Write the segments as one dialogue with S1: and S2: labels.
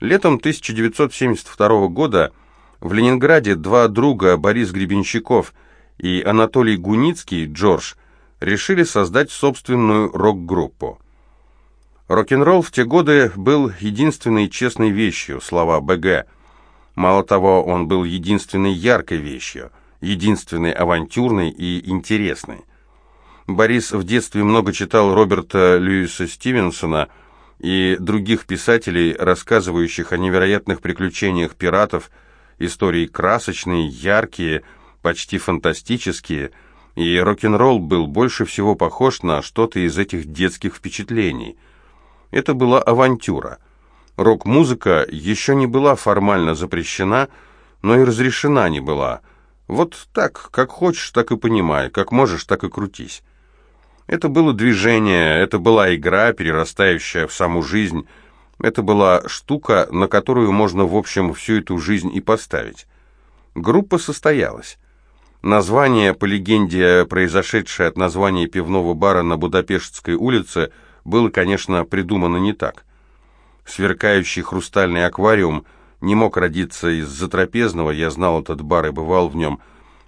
S1: Летом 1972 года в Ленинграде два друга, Борис Гребенщиков и Анатолий Гуницкий, Джордж, решили создать собственную рок-группу. Рок-н-ролл в те годы был единственной честной вещью, слова БГ. Мало того, он был единственной яркой вещью, единственной авантюрной и интересной. Борис в детстве много читал Роберта Льюиса Стивенсона и других писателей, рассказывающих о невероятных приключениях пиратов, истории красочные, яркие, почти фантастические, и рок-н-ролл был больше всего похож на что-то из этих детских впечатлений. Это была авантюра. Рок-музыка еще не была формально запрещена, но и разрешена не была. Вот так, как хочешь, так и понимай, как можешь, так и крутись. Это было движение, это была игра, перерастающая в саму жизнь. Это была штука, на которую можно, в общем, всю эту жизнь и поставить. Группа состоялась. Название, по легенде, произошедшее от названия пивного бара на Будапештской улице, было, конечно, придумано не так. Сверкающий хрустальный аквариум не мог родиться из затрапезного, я знал этот бар и бывал в нем,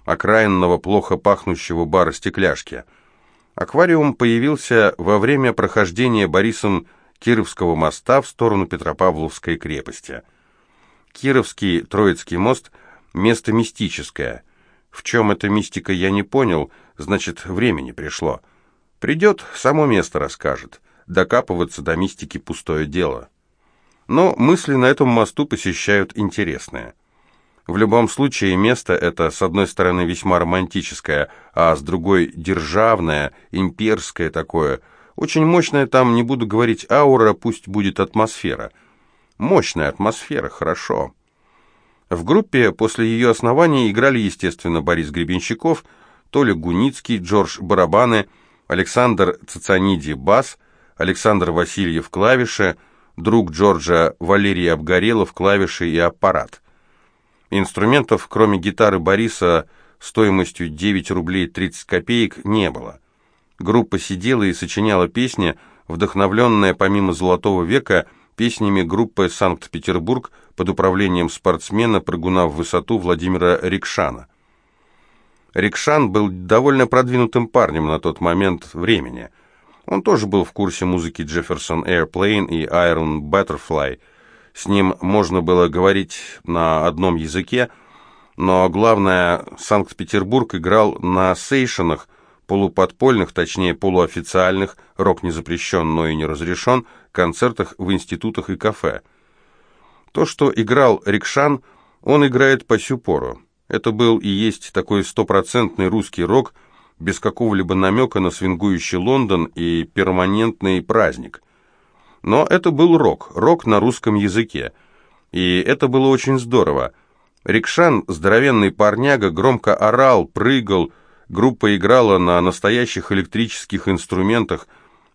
S1: окраинного, плохо пахнущего бара стекляшки – Аквариум появился во время прохождения Борисом Кировского моста в сторону Петропавловской крепости. Кировский Троицкий мост – место мистическое. В чем эта мистика, я не понял, значит, времени пришло. Придет, само место расскажет. Докапываться до мистики – пустое дело. Но мысли на этом мосту посещают интересные – в любом случае, место это, с одной стороны, весьма романтическое, а с другой – державное, имперское такое. Очень мощная там, не буду говорить аура, пусть будет атмосфера. Мощная атмосфера, хорошо. В группе после ее основания играли, естественно, Борис Гребенщиков, Толя Гуницкий, Джордж Барабаны, Александр Цицаниди бас, Александр Васильев клавиши, друг Джорджа Валерий Обгорелов клавиши и аппарат. Инструментов, кроме гитары Бориса, стоимостью 9 рублей 30 копеек не было. Группа сидела и сочиняла песни, вдохновленная помимо «Золотого века» песнями группы «Санкт-Петербург» под управлением спортсмена, прыгуна в высоту Владимира Рикшана. Рикшан был довольно продвинутым парнем на тот момент времени. Он тоже был в курсе музыки Jefferson Airplane и Iron Butterfly – с ним можно было говорить на одном языке, но главное, Санкт-Петербург играл на сейшенах, полуподпольных, точнее полуофициальных, рок не запрещен, но и не разрешен, концертах в институтах и кафе. То, что играл Рикшан, он играет по сю пору. Это был и есть такой стопроцентный русский рок, без какого-либо намека на свингующий Лондон и перманентный праздник – но это был рок, рок на русском языке. И это было очень здорово. Рикшан, здоровенный парняга, громко орал, прыгал, группа играла на настоящих электрических инструментах.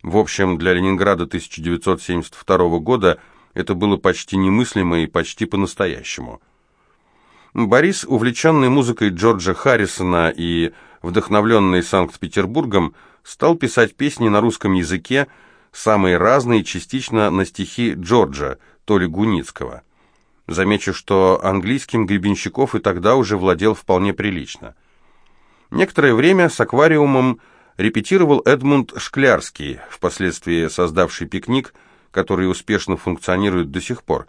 S1: В общем, для Ленинграда 1972 года это было почти немыслимо и почти по-настоящему. Борис, увлеченный музыкой Джорджа Харрисона и вдохновленный Санкт-Петербургом, стал писать песни на русском языке, самые разные, частично на стихи Джорджа, Толи Гуницкого. Замечу, что английским Гребенщиков и тогда уже владел вполне прилично. Некоторое время с аквариумом репетировал Эдмунд Шклярский, впоследствии создавший пикник, который успешно функционирует до сих пор.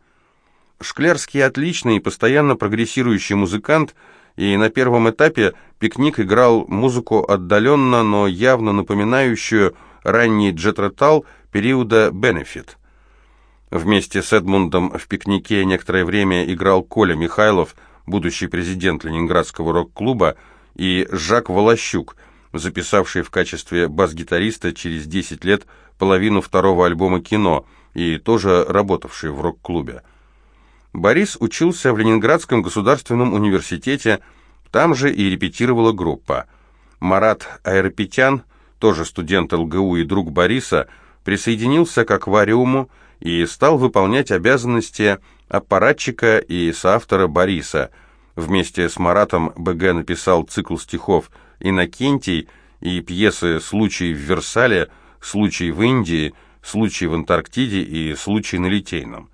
S1: Шклярский отличный и постоянно прогрессирующий музыкант, и на первом этапе пикник играл музыку отдаленно, но явно напоминающую ранний джетротал периода «Бенефит». Вместе с Эдмундом в пикнике некоторое время играл Коля Михайлов, будущий президент Ленинградского рок-клуба, и Жак Волощук, записавший в качестве бас-гитариста через 10 лет половину второго альбома «Кино» и тоже работавший в рок-клубе. Борис учился в Ленинградском государственном университете, там же и репетировала группа. Марат Аэропетян – тоже студент ЛГУ и друг Бориса, присоединился к аквариуму и стал выполнять обязанности аппаратчика и соавтора Бориса. Вместе с Маратом БГ написал цикл стихов «Иннокентий» и пьесы «Случай в Версале», «Случай в Индии», «Случай в Антарктиде» и «Случай на Литейном».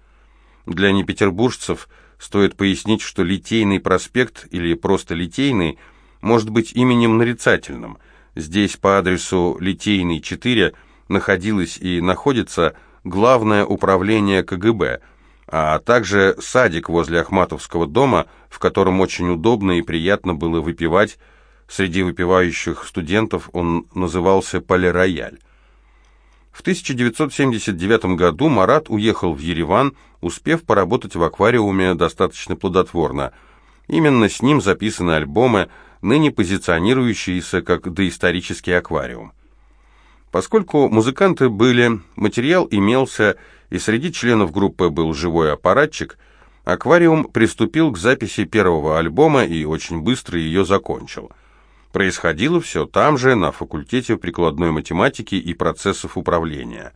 S1: Для непетербуржцев стоит пояснить, что Литейный проспект или просто Литейный может быть именем нарицательным. Здесь по адресу Литейный, 4 находилось и находится Главное управление КГБ, а также садик возле Ахматовского дома, в котором очень удобно и приятно было выпивать. Среди выпивающих студентов он назывался «Полирояль». В 1979 году Марат уехал в Ереван, успев поработать в аквариуме достаточно плодотворно. Именно с ним записаны альбомы, ныне позиционирующиеся как доисторический аквариум. Поскольку музыканты были, материал имелся, и среди членов группы был живой аппаратчик, аквариум приступил к записи первого альбома и очень быстро ее закончил – Происходило все там же, на факультете прикладной математики и процессов управления.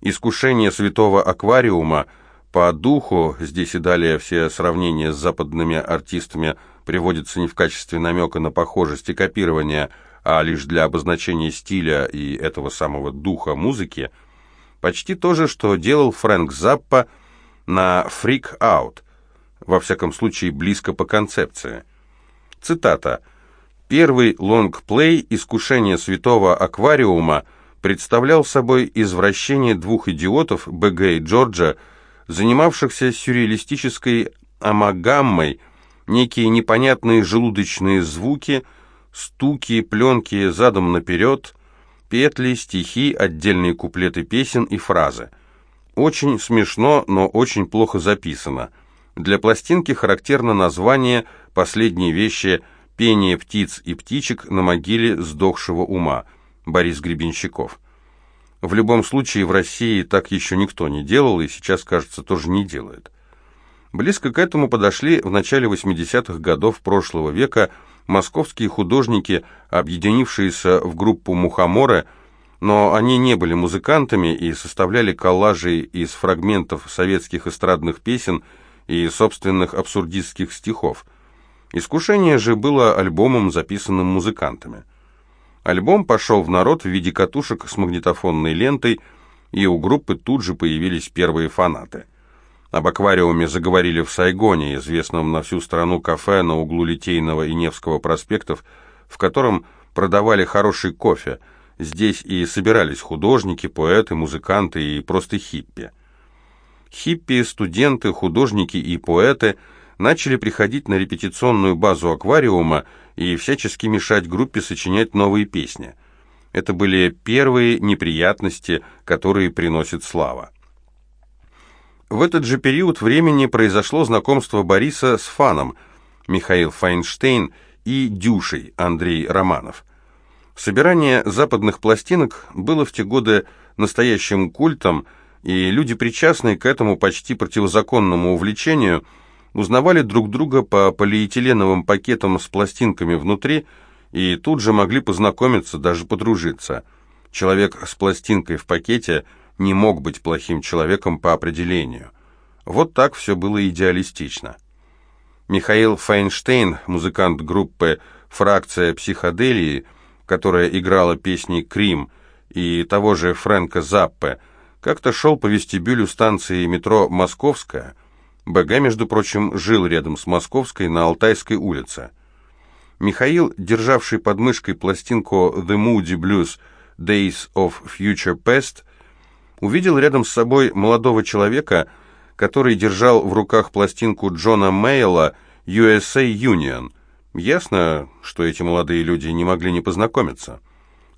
S1: Искушение святого аквариума по духу, здесь и далее все сравнения с западными артистами приводятся не в качестве намека на похожесть и копирование, а лишь для обозначения стиля и этого самого духа музыки, почти то же, что делал Фрэнк Заппа на «Freak Out», во всяком случае близко по концепции. Цитата – Первый лонгплей «Искушение святого аквариума» представлял собой извращение двух идиотов, БГ и Джорджа, занимавшихся сюрреалистической амагаммой, некие непонятные желудочные звуки, стуки, пленки задом наперед, петли, стихи, отдельные куплеты песен и фразы. Очень смешно, но очень плохо записано. Для пластинки характерно название «Последние вещи» Пение птиц и птичек на могиле сдохшего ума. Борис Гребенщиков. В любом случае, в России так еще никто не делал, и сейчас, кажется, тоже не делает. Близко к этому подошли в начале 80-х годов прошлого века московские художники, объединившиеся в группу «Мухоморы», но они не были музыкантами и составляли коллажи из фрагментов советских эстрадных песен и собственных абсурдистских стихов – Искушение же было альбомом, записанным музыкантами. Альбом пошел в народ в виде катушек с магнитофонной лентой, и у группы тут же появились первые фанаты. Об аквариуме заговорили в Сайгоне, известном на всю страну кафе на углу Литейного и Невского проспектов, в котором продавали хороший кофе. Здесь и собирались художники, поэты, музыканты и просто хиппи. Хиппи, студенты, художники и поэты – начали приходить на репетиционную базу аквариума и всячески мешать группе сочинять новые песни. Это были первые неприятности, которые приносит слава. В этот же период времени произошло знакомство Бориса с фаном Михаил Файнштейн и Дюшей Андрей Романов. Собирание западных пластинок было в те годы настоящим культом, и люди, причастные к этому почти противозаконному увлечению – узнавали друг друга по полиэтиленовым пакетам с пластинками внутри и тут же могли познакомиться, даже подружиться. Человек с пластинкой в пакете не мог быть плохим человеком по определению. Вот так все было идеалистично. Михаил Файнштейн, музыкант группы «Фракция психоделии», которая играла песни «Крим», и того же Фрэнка Заппе, как-то шел по вестибюлю станции метро «Московская», БГ, между прочим, жил рядом с Московской на Алтайской улице. Михаил, державший под мышкой пластинку The Moody Blues Days of Future Past, увидел рядом с собой молодого человека, который держал в руках пластинку Джона Мейла USA Union. Ясно, что эти молодые люди не могли не познакомиться.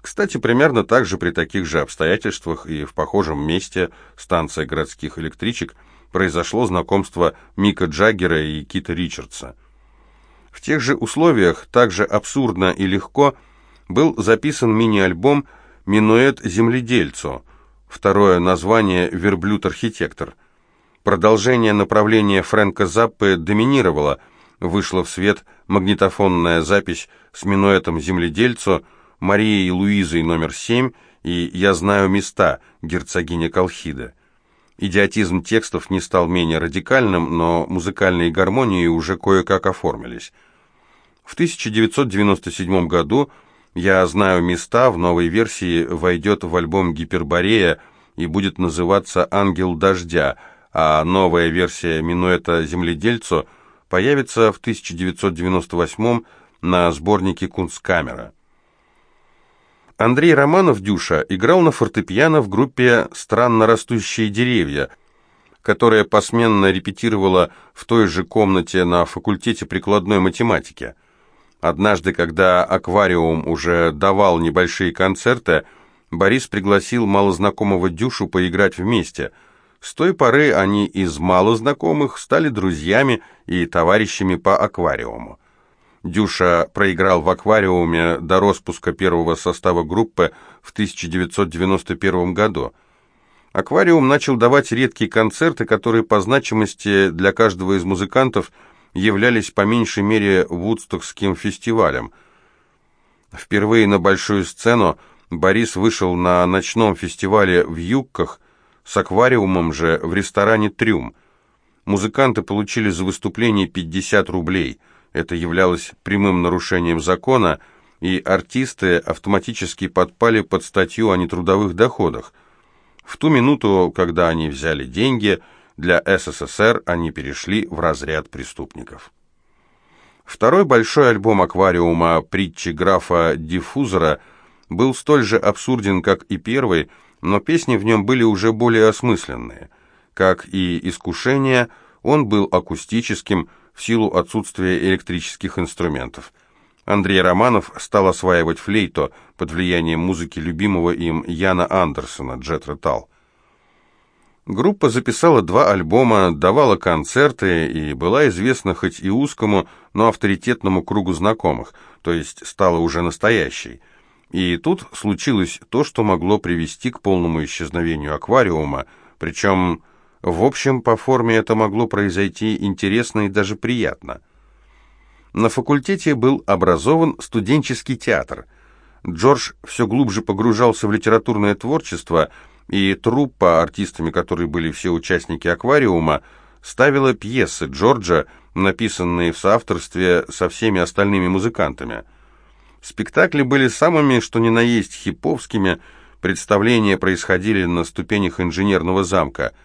S1: Кстати, примерно так же при таких же обстоятельствах и в похожем месте станция городских электричек – произошло знакомство Мика Джаггера и Кита Ричардса. В тех же условиях, также абсурдно и легко, был записан мини-альбом «Минуэт земледельцу», второе название «Верблюд-архитектор». Продолжение направления Фрэнка Заппе доминировало, вышла в свет магнитофонная запись с минуэтом земледельцу, Марией Луизой номер 7 и «Я знаю места» герцогиня Колхида. Идиотизм текстов не стал менее радикальным, но музыкальные гармонии уже кое-как оформились. В 1997 году «Я знаю места» в новой версии войдет в альбом «Гиперборея» и будет называться «Ангел дождя», а новая версия минуэта «Земледельцу» появится в 1998 на сборнике «Кунсткамера». Андрей Романов, Дюша, играл на фортепиано в группе «Странно растущие деревья», которая посменно репетировала в той же комнате на факультете прикладной математики. Однажды, когда «Аквариум» уже давал небольшие концерты, Борис пригласил малознакомого Дюшу поиграть вместе. С той поры они из малознакомых стали друзьями и товарищами по «Аквариуму». Дюша проиграл в «Аквариуме» до распуска первого состава группы в 1991 году. «Аквариум» начал давать редкие концерты, которые по значимости для каждого из музыкантов являлись по меньшей мере Вудстокским фестивалем. Впервые на большую сцену Борис вышел на ночном фестивале в Юкках, с «Аквариумом» же в ресторане «Трюм». Музыканты получили за выступление 50 рублей – это являлось прямым нарушением закона, и артисты автоматически подпали под статью о нетрудовых доходах. В ту минуту, когда они взяли деньги, для СССР они перешли в разряд преступников. Второй большой альбом «Аквариума» притчи графа Диффузора был столь же абсурден, как и первый, но песни в нем были уже более осмысленные. Как и «Искушение», он был акустическим, в силу отсутствия электрических инструментов. Андрей Романов стал осваивать флейту под влиянием музыки любимого им Яна Андерсона «Джет Тал». Группа записала два альбома, давала концерты и была известна хоть и узкому, но авторитетному кругу знакомых, то есть стала уже настоящей. И тут случилось то, что могло привести к полному исчезновению аквариума, причем в общем, по форме это могло произойти интересно и даже приятно. На факультете был образован студенческий театр. Джордж все глубже погружался в литературное творчество, и труппа, артистами которой были все участники «Аквариума», ставила пьесы Джорджа, написанные в соавторстве со всеми остальными музыкантами. Спектакли были самыми, что ни на есть, хиповскими, представления происходили на ступенях инженерного замка –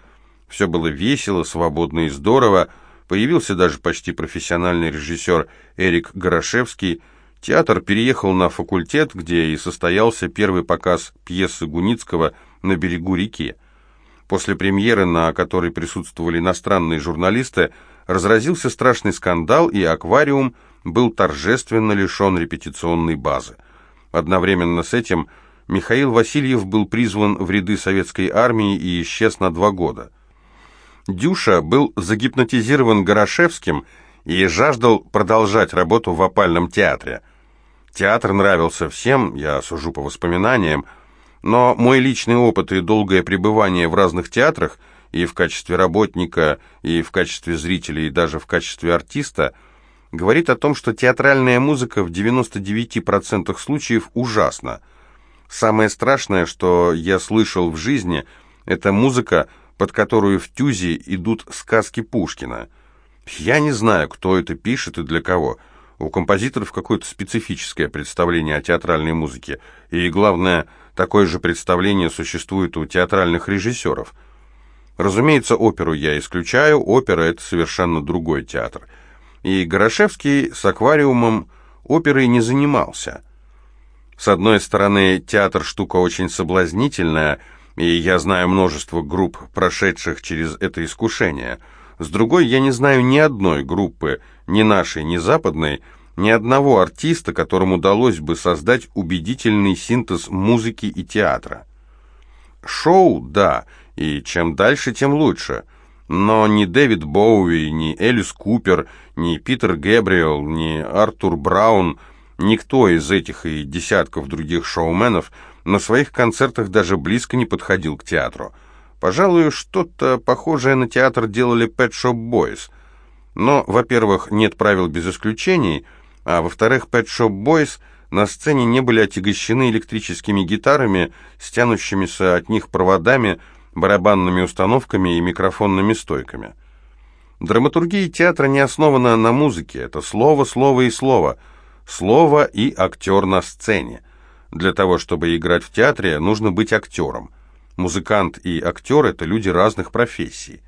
S1: все было весело, свободно и здорово. Появился даже почти профессиональный режиссер Эрик Горошевский. Театр переехал на факультет, где и состоялся первый показ пьесы Гуницкого «На берегу реки». После премьеры, на которой присутствовали иностранные журналисты, разразился страшный скандал, и «Аквариум» был торжественно лишен репетиционной базы. Одновременно с этим Михаил Васильев был призван в ряды советской армии и исчез на два года. Дюша был загипнотизирован Горошевским и жаждал продолжать работу в опальном театре. Театр нравился всем, я сужу по воспоминаниям, но мой личный опыт и долгое пребывание в разных театрах, и в качестве работника, и в качестве зрителя, и даже в качестве артиста, говорит о том, что театральная музыка в 99% случаев ужасна. Самое страшное, что я слышал в жизни, это музыка, под которую в Тюзе идут сказки Пушкина. Я не знаю, кто это пишет и для кого. У композиторов какое-то специфическое представление о театральной музыке, и, главное, такое же представление существует у театральных режиссеров. Разумеется, оперу я исключаю, опера – это совершенно другой театр. И Горошевский с аквариумом оперой не занимался. С одной стороны, театр – штука очень соблазнительная – и я знаю множество групп, прошедших через это искушение. С другой, я не знаю ни одной группы, ни нашей, ни западной, ни одного артиста, которому удалось бы создать убедительный синтез музыки и театра. Шоу, да, и чем дальше, тем лучше. Но ни Дэвид Боуи, ни Элис Купер, ни Питер Гэбриэл, ни Артур Браун, никто из этих и десятков других шоуменов – на своих концертах даже близко не подходил к театру. Пожалуй, что-то похожее на театр делали Pet Shop Boys. Но, во-первых, нет правил без исключений, а во-вторых, Pet Shop Boys на сцене не были отягощены электрическими гитарами, стянущимися от них проводами, барабанными установками и микрофонными стойками. Драматургия театра не основана на музыке, это слово, слово и слово. Слово и актер на сцене. Для того, чтобы играть в театре, нужно быть актером. Музыкант и актер – это люди разных профессий.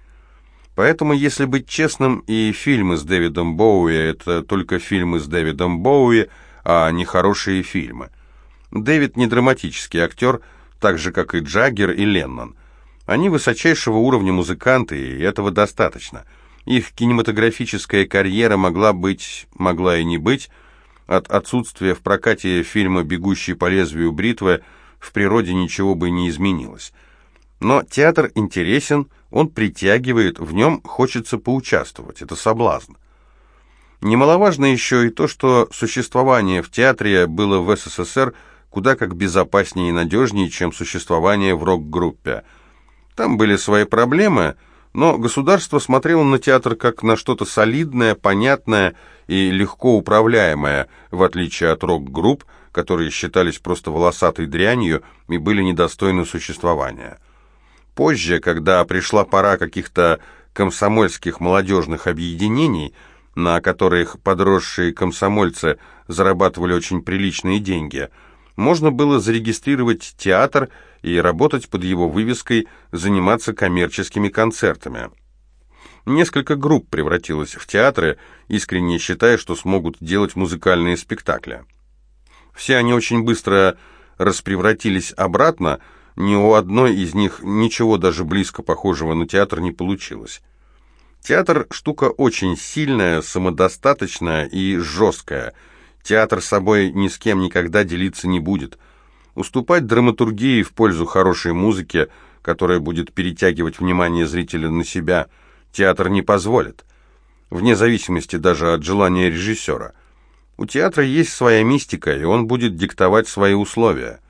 S1: Поэтому, если быть честным, и фильмы с Дэвидом Боуи — это только фильмы с Дэвидом Боуи, а не хорошие фильмы. Дэвид не драматический актер, так же, как и Джаггер и Леннон. Они высочайшего уровня музыканты, и этого достаточно. Их кинематографическая карьера могла быть, могла и не быть. От отсутствия в прокате фильма «Бегущий по лезвию бритвы» в природе ничего бы не изменилось. Но театр интересен, он притягивает, в нем хочется поучаствовать, это соблазн. Немаловажно еще и то, что существование в театре было в СССР куда как безопаснее и надежнее, чем существование в рок-группе. Там были свои проблемы, но государство смотрело на театр как на что-то солидное, понятное и легко управляемое, в отличие от рок-групп, которые считались просто волосатой дрянью и были недостойны существования. Позже, когда пришла пора каких-то комсомольских молодежных объединений, на которых подросшие комсомольцы зарабатывали очень приличные деньги, можно было зарегистрировать театр и работать под его вывеской, заниматься коммерческими концертами. Несколько групп превратилось в театры, искренне считая, что смогут делать музыкальные спектакли. Все они очень быстро распревратились обратно, ни у одной из них ничего даже близко похожего на театр не получилось. Театр – штука очень сильная, самодостаточная и жесткая. Театр собой ни с кем никогда делиться не будет. Уступать драматургии в пользу хорошей музыки, которая будет перетягивать внимание зрителя на себя, театр не позволит. Вне зависимости даже от желания режиссера. У театра есть своя мистика, и он будет диктовать свои условия –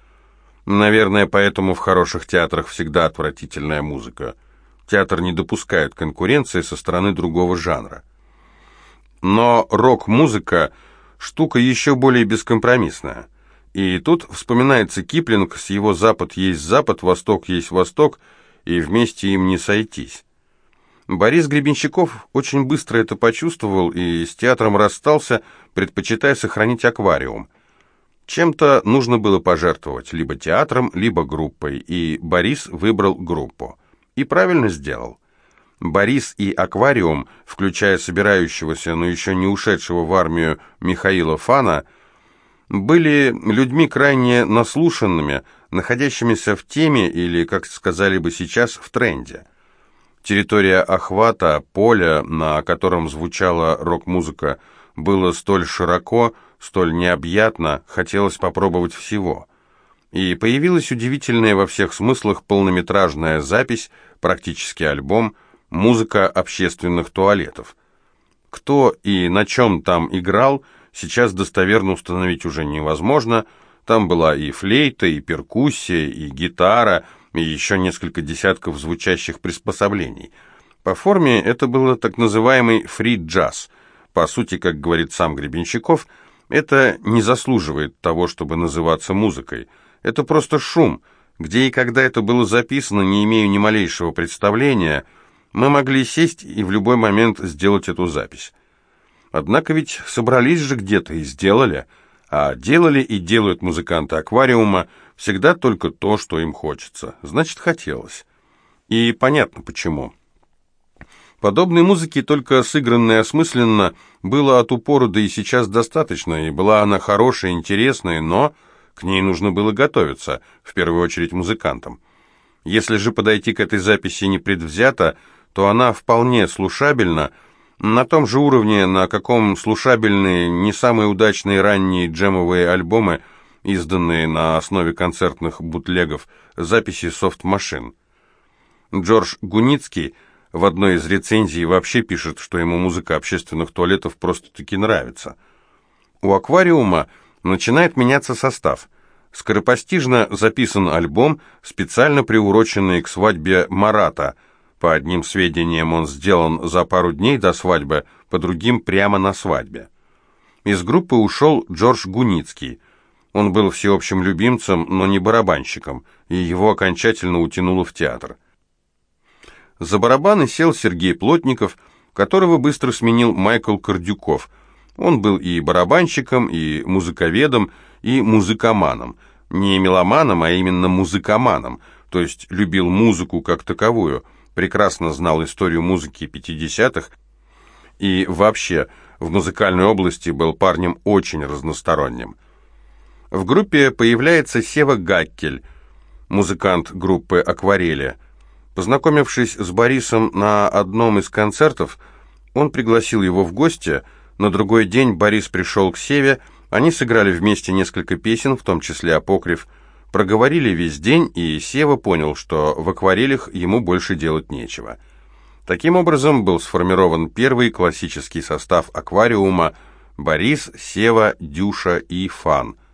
S1: Наверное, поэтому в хороших театрах всегда отвратительная музыка. Театр не допускает конкуренции со стороны другого жанра. Но рок-музыка – штука еще более бескомпромиссная. И тут вспоминается Киплинг с его «Запад есть Запад, Восток есть Восток», и вместе им не сойтись. Борис Гребенщиков очень быстро это почувствовал и с театром расстался, предпочитая сохранить аквариум – чем-то нужно было пожертвовать, либо театром, либо группой, и Борис выбрал группу. И правильно сделал. Борис и «Аквариум», включая собирающегося, но еще не ушедшего в армию Михаила Фана, были людьми крайне наслушанными, находящимися в теме или, как сказали бы сейчас, в тренде. Территория охвата, поля, на котором звучала рок-музыка, было столь широко, столь необъятно, хотелось попробовать всего. И появилась удивительная во всех смыслах полнометражная запись, практически альбом, музыка общественных туалетов. Кто и на чем там играл, сейчас достоверно установить уже невозможно. Там была и флейта, и перкуссия, и гитара, и еще несколько десятков звучащих приспособлений. По форме это было так называемый фри-джаз. По сути, как говорит сам Гребенщиков – это не заслуживает того, чтобы называться музыкой. Это просто шум. Где и когда это было записано, не имею ни малейшего представления. Мы могли сесть и в любой момент сделать эту запись. Однако ведь собрались же где-то и сделали. А делали и делают музыканты аквариума всегда только то, что им хочется. Значит, хотелось. И понятно почему. Подобной музыки, только сыгранной осмысленно, было от упора, да и сейчас достаточно, и была она хорошая, интересная, но к ней нужно было готовиться, в первую очередь музыкантам. Если же подойти к этой записи непредвзято, то она вполне слушабельна, на том же уровне, на каком слушабельны не самые удачные ранние джемовые альбомы, изданные на основе концертных бутлегов, записи софт-машин. Джордж Гуницкий – в одной из рецензий вообще пишет, что ему музыка общественных туалетов просто-таки нравится. У «Аквариума» начинает меняться состав. Скоропостижно записан альбом, специально приуроченный к свадьбе Марата. По одним сведениям он сделан за пару дней до свадьбы, по другим прямо на свадьбе. Из группы ушел Джордж Гуницкий. Он был всеобщим любимцем, но не барабанщиком, и его окончательно утянуло в театр. За барабаны сел Сергей Плотников, которого быстро сменил Майкл Кордюков. Он был и барабанщиком, и музыковедом, и музыкоманом. Не меломаном, а именно музыкоманом, то есть любил музыку как таковую, прекрасно знал историю музыки 50-х и вообще в музыкальной области был парнем очень разносторонним. В группе появляется Сева Гаккель, музыкант группы «Акварели». Познакомившись с Борисом на одном из концертов, он пригласил его в гости. На другой день Борис пришел к Севе, они сыграли вместе несколько песен, в том числе «Апокриф», проговорили весь день, и Сева понял, что в акварелях ему больше делать нечего. Таким образом был сформирован первый классический состав аквариума Борис, Сева, Дюша и Фан –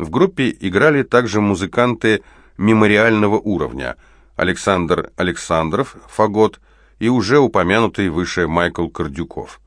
S1: в группе играли также музыканты мемориального уровня Александр Александров, фагот, и уже упомянутый выше Майкл Кордюков.